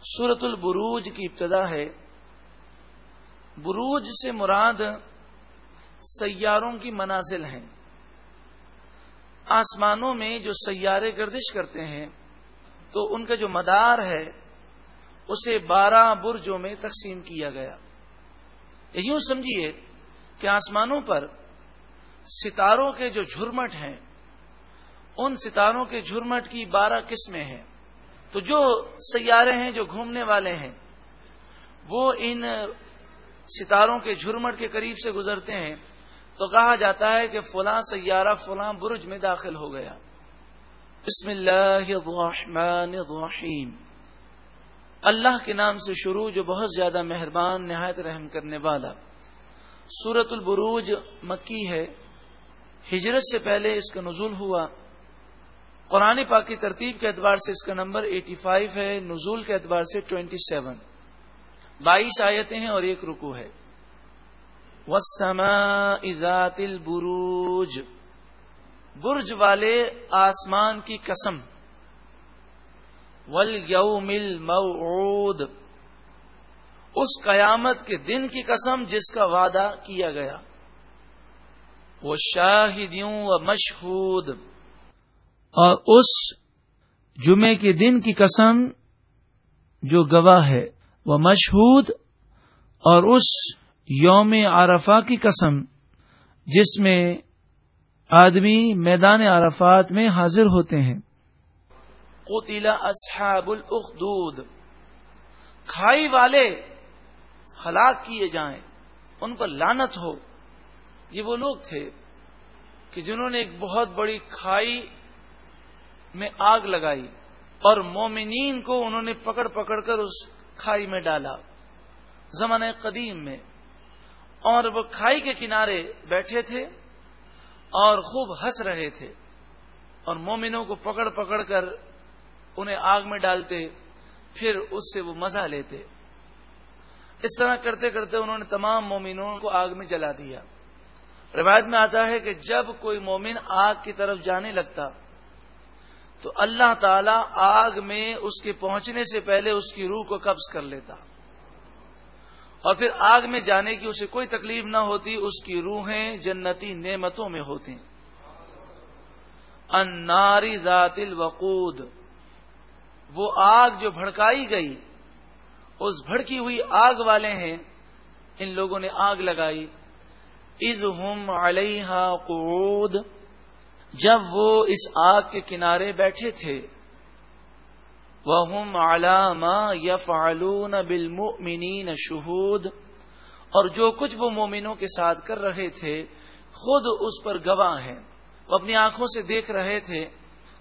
سورت البروج کی ابتدا ہے۔ بروج سے مراد سیاروں کی منازل ہیں۔ آسمانوں میں جو سیارے گردش کرتے ہیں، تو ان کا جو مدار ہے، اسے بارہ برجوں میں تقسیم کیا گیا۔ یوں سمجھیے کہ آسمانوں پر ستاروں کے جو جھرمٹ ہیں، ان ستاروں کے جھرمٹ کی بارہ قسمیں ہیں۔ تو جو سیارے ہیں، جو گھومنے والے ہیں، وہ ان ستاروں کے جھرمٹ کے قریب سے گزرتے ہیں تو کہا جاتا ہے کہ فلاں سیارہ فلاں برج میں داخل ہو گیا۔ بسم اللہ الرحمن الرحیم۔ اللہ کے نام سے شروع جو بہت زیادہ مہربان، نہایت رحم کرنے والا۔ سورت البروج مکی ہے۔ ہجرت سے پہلے اس کا نزول ہوا۔ قرآن پاک کی ترتیب کے اعتبار سے اس کا نمبر ایٹی فائیو ہے، نزول کے اعتبار سے ٹوینٹی سیون۔ بائیس آیتیں ہیں اور ایک رکو ہے۔ وسما ازات البروج۔ برج والے آسمان کی قسم۔ ول الموعود۔ اس قیامت کے دن کی قسم جس کا وعدہ کیا گیا۔ وہ شاہدیوں و مشہود اور اس جمعے کے دن کی قسم جو گواہ ہے، وہ مشہود اور اس یوم عرفہ کی قسم، جس میں آدمی میدان عرفات میں حاضر ہوتے ہیں۔ قتل اصحاب الاخدود کھائی والے ہلاک کیے جائیں، ان پر لانت ہو۔ یہ وہ لوگ تھے کہ جنہوں نے ایک بہت بڑی کھائی میں آگ لگائی اور مومنین کو انہوں نے پکڑ پکڑ کر اس کھائی میں ڈالا زمانہ قدیم میں اور وہ کھائی کے کنارے بیٹھے تھے اور خوب ہنس رہے تھے اور مومنوں کو پکڑ پکڑ کر انہیں آگ میں ڈالتے پھر اس سے وہ مزہ لیتے اس طرح کرتے کرتے انہوں نے تمام مومنوں کو آگ میں جلا دیا روایت میں آتا ہے کہ جب کوئی مومن آگ کی طرف جانے لگتا تو اللہ تعالی آگ میں اس کے پہنچنے سے پہلے اس کی روح کو قبض کر لیتا اور پھر آگ میں جانے کی اسے کوئی تکلیف نہ ہوتی، اس کی روحیں جنتی نعمتوں میں ہوتی اناری ذات الوقود۔ وہ آگ جو بھڑکائی گئی، اس بھڑکی ہوئی آگ والے ہیں، ان لوگوں نے آگ لگائی۔ از ہم علیہ قعود۔ جب وہ اس آگ کے کنارے بیٹھے تھے وہ ہم علامہ یا فعلون بالمؤمنین شہود اور جو کچھ وہ مومنوں کے ساتھ کر رہے تھے، خود اس پر گواہ ہیں۔ وہ اپنی آنکھوں سے دیکھ رہے تھے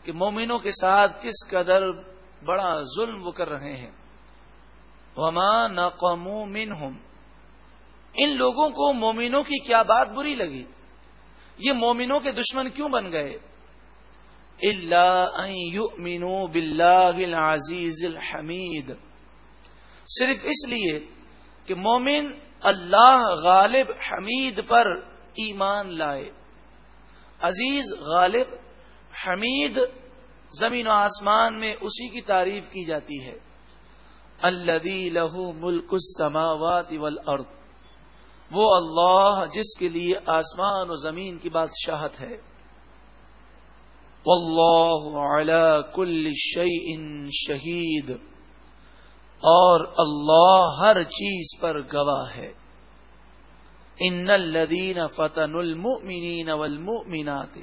کہ مومنوں کے ساتھ کس قدر بڑا ظلم وہ کر رہے ہیں۔ وما نقمو منہم ان لوگوں کو مومنوں کی کیا بات بری لگی؟ یہ مومنوں کے دشمن کیوں بن گئے؟ اللہ باللہ العزیز الحمید۔ صرف اس لیے کہ مومن اللہ غالب حمید پر ایمان لائے۔ عزیز، غالب، حمید زمین و آسمان میں اسی کی تعریف کی جاتی ہے۔ اللہ لہو ملک السماوات والارض۔ وہ اللہ جس کے لیے آسمان و زمین کی بادشاہت ہے۔ واللہ علی کل شیء شہید۔ اور اللہ ہر چیز پر گواہ ہے۔ ان الذین فتن المؤمنین والمؤمنات۔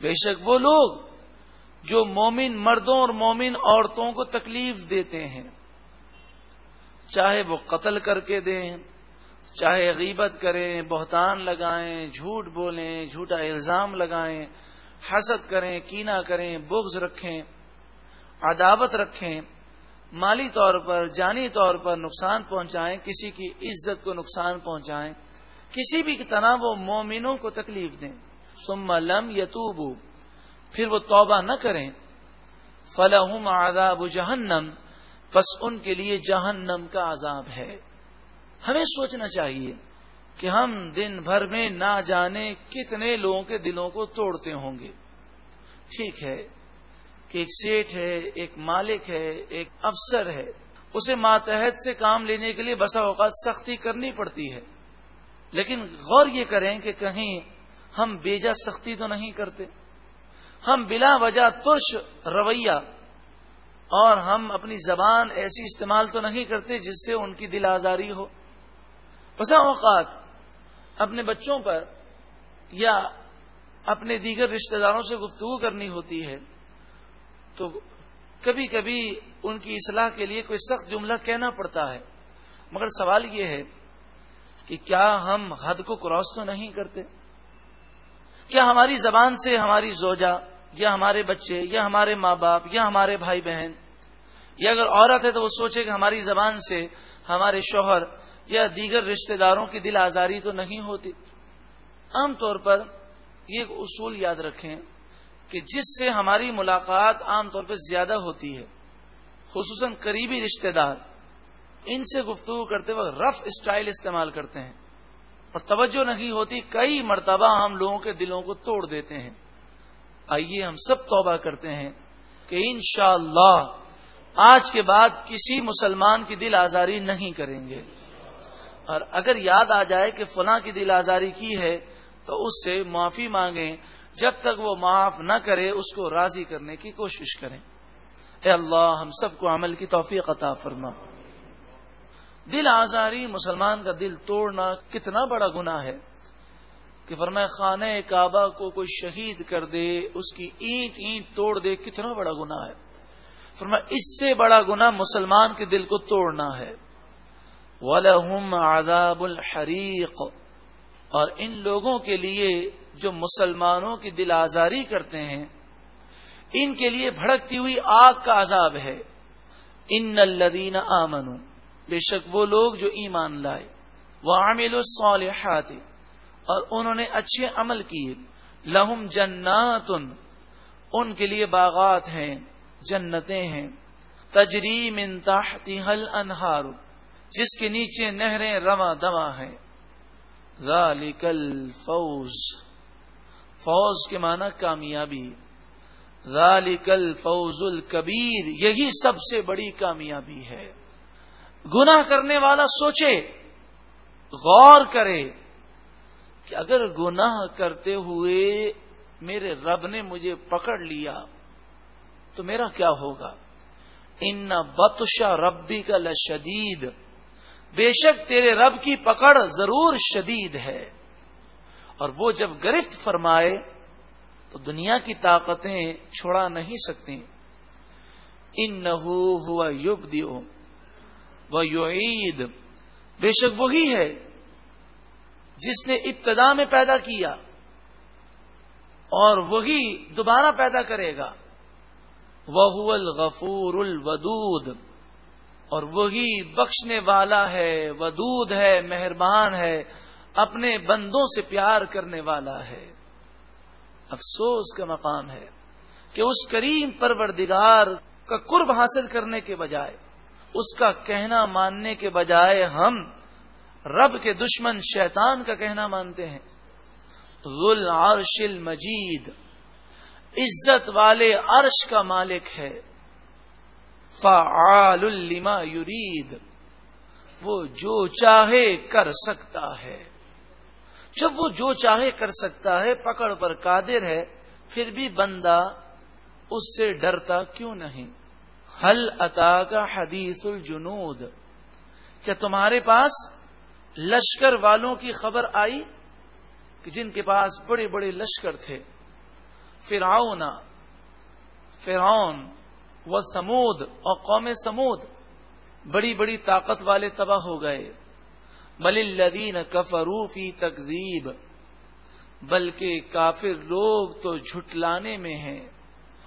بے شک وہ لوگ جو مومن مردوں اور مومن عورتوں کو تکلیف دیتے ہیں، چاہے وہ قتل کر کے دیں چاہے غیبت کریں، بہتان لگائیں، جھوٹ بولیں، جھوٹا الزام لگائیں، حسد کریں کینا کریں، بغض رکھیں، عداوت رکھیں، مالی طور پر، جانی طور پر نقصان پہنچائیں، کسی کی عزت کو نقصان پہنچائیں، کسی بھی طرح وہ مومنوں کو تکلیف دیں۔ سم لم یتوبو پھر وہ توبہ نہ کریں۔ فلاحم عذاب جہنم بس ان کے لیے جہنم کا عذاب ہے۔ ہمیں سوچنا چاہیے کہ ہم دن بھر میں نہ جانے کتنے لوگوں کے دلوں کو توڑتے ہوں گے۔ ٹھیک ہے، کہ ایک سیٹ ہے، ایک مالک ہے، ایک افسر ہے، اسے ماتحت سے کام لینے کے لیے بسا اوقات سختی کرنی پڑتی ہے۔ لیکن غور یہ کریں کہ کہیں ہم بیجا سختی تو نہیں کرتے۔ ہم بلا وجہ ترش رویہ اور ہم اپنی زبان ایسی استعمال تو نہیں کرتے جس سے ان کی دل آزاری ہو۔ بسا اوقات اپنے بچوں پر یا اپنے دیگر رشتہ داروں سے گفتگو کرنی ہوتی ہے، تو کبھی کبھی ان کی اصلاح کے لیے کوئی سخت جملہ کہنا پڑتا ہے۔ مگر سوال یہ ہے کہ کیا ہم حد کو کراس تو نہیں کرتے؟ کیا ہماری زبان سے ہماری زوجہ یا ہمارے بچے یا ہمارے ماں باپ یا ہمارے بھائی بہن، یا اگر عورت ہے تو وہ سوچے کہ ہماری زبان سے ہمارے شوہر یا دیگر رشتہ داروں کی دل آزاری تو نہیں ہوتی۔ عام طور پر یہ ایک اصول یاد رکھیں کہ جس سے ہماری ملاقات عام طور پہ زیادہ ہوتی ہے، خصوصاً قریبی رشتہ دار، ان سے گفتگو کرتے وقت رف اسٹائل استعمال کرتے ہیں اور توجہ نہیں ہوتی، کئی مرتبہ ہم لوگوں کے دلوں کو توڑ دیتے ہیں۔ آئیے ہم سب توبہ کرتے ہیں کہ انشاءاللہ اللہ آج کے بعد کسی مسلمان کی دل آزاری نہیں کریں گے۔ اور اگر یاد آ جائے کہ فلاں کی دل آزاری کی ہے، تو اس سے معافی مانگیں۔ جب تک وہ معاف نہ کرے، اس کو راضی کرنے کی کوشش کریں۔ اے اللہ، ہم سب کو عمل کی توفیق عطا فرما۔ دل آزاری، مسلمان کا دل توڑنا کتنا بڑا گنا ہے کہ فرمائے خانہ کعبہ کو کوئی شہید کر دے، اس کی اینٹ اینٹ توڑ دے، کتنا بڑا گنا ہے۔ فرمایا اس سے بڑا گنا مسلمان کے دل کو توڑنا ہے۔ وَلَهُمْ عَذَابُ الْحَرِيقُ۔ اور ان لوگوں کے لیے جو مسلمانوں کی دل آزاری کرتے ہیں، ان کے لیے بھڑکتی ہوئی آگ کا عذاب ہے۔ ان الدین آمن بے شک وہ لوگ جو ایمان لائے۔ وہ عامل الصالحات۔ اور انہوں نے اچھے عمل کیے۔ لہم جنات۔ ان کے لیے باغات ہیں، جنتیں ہیں۔ تجریم حل انہار جس کے نیچے نہریں رواں دوا ہیں۔ ذالک الفوز۔ فوز کے معنی کامیابی۔ ذالک الفوز الکبیر۔ یہی سب سے بڑی کامیابی ہے۔ گناہ کرنے والا سوچے، غور کرے کہ اگر گناہ کرتے ہوئے میرے رب نے مجھے پکڑ لیا، تو میرا کیا ہوگا؟ ان بتشا ربی کا لشدید۔ بے شک تیرے رب کی پکڑ ضرور شدید ہے۔ اور وہ جب گرفت فرمائے تو دنیا کی طاقتیں چھوڑا نہیں سکتی۔ ان نہ ہوا یوگ دیو وہ عید بے شک وہی ہے جس نے ابتدا میں پیدا کیا اور وہی دوبارہ پیدا کرے گا۔ وہ الغفور الودود۔ اور وہی بخشنے والا ہے، ودود ہے، مہربان ہے، اپنے بندوں سے پیار کرنے والا ہے۔ افسوس کا مقام ہے کہ اس کریم پروردگار کا قرب حاصل کرنے کے بجائے، اس کا کہنا ماننے کے بجائے ہم رب کے دشمن شیطان کا کہنا مانتے ہیں۔ ذل عرش المجید، عزت والے عرش کا مالک ہے۔ فعال لما یرید۔ وہ جو چاہے کر سکتا ہے۔ جب وہ جو چاہے کر سکتا ہے، پکڑ پر قادر ہے، پھر بھی بندہ اس سے ڈرتا کیوں نہیں؟ حل عطا کا حدیث الجنود؟ کیا تمہارے پاس لشکر والوں کی خبر آئی؟ کہ جن کے پاس بڑے بڑے لشکر تھے۔ فرعون فرعون و سمود اور قوم سمود بڑی بڑی طاقت والے تباہ ہو گئے۔ بل الدین کفروفی تقزیب بلکہ کافر لوگ تو جھٹلانے میں ہیں۔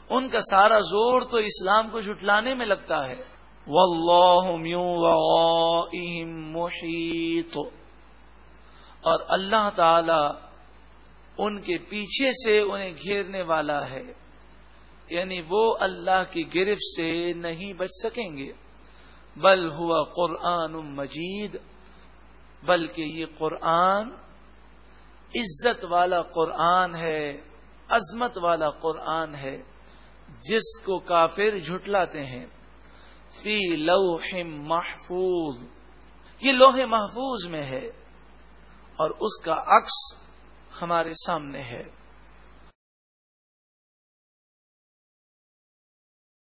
ان کا سارا زور تو اسلام کو جھٹلانے میں لگتا ہے۔ محیط۔ اور اللہ تعالی ان کے پیچھے سے انہیں گھیرنے والا ہے۔ یعنی وہ اللہ کی گرفت سے نہیں بچ سکیں گے۔ بل ہوا قرآن مجید، بلکہ یہ قرآن عزت والا قرآن ہے، عظمت والا قرآن ہے، جس کو کافر جھٹلاتے ہیں۔ فی لوح محفوظ، یہ لوح محفوظ میں ہے اور اس کا عکس ہمارے سامنے ہے۔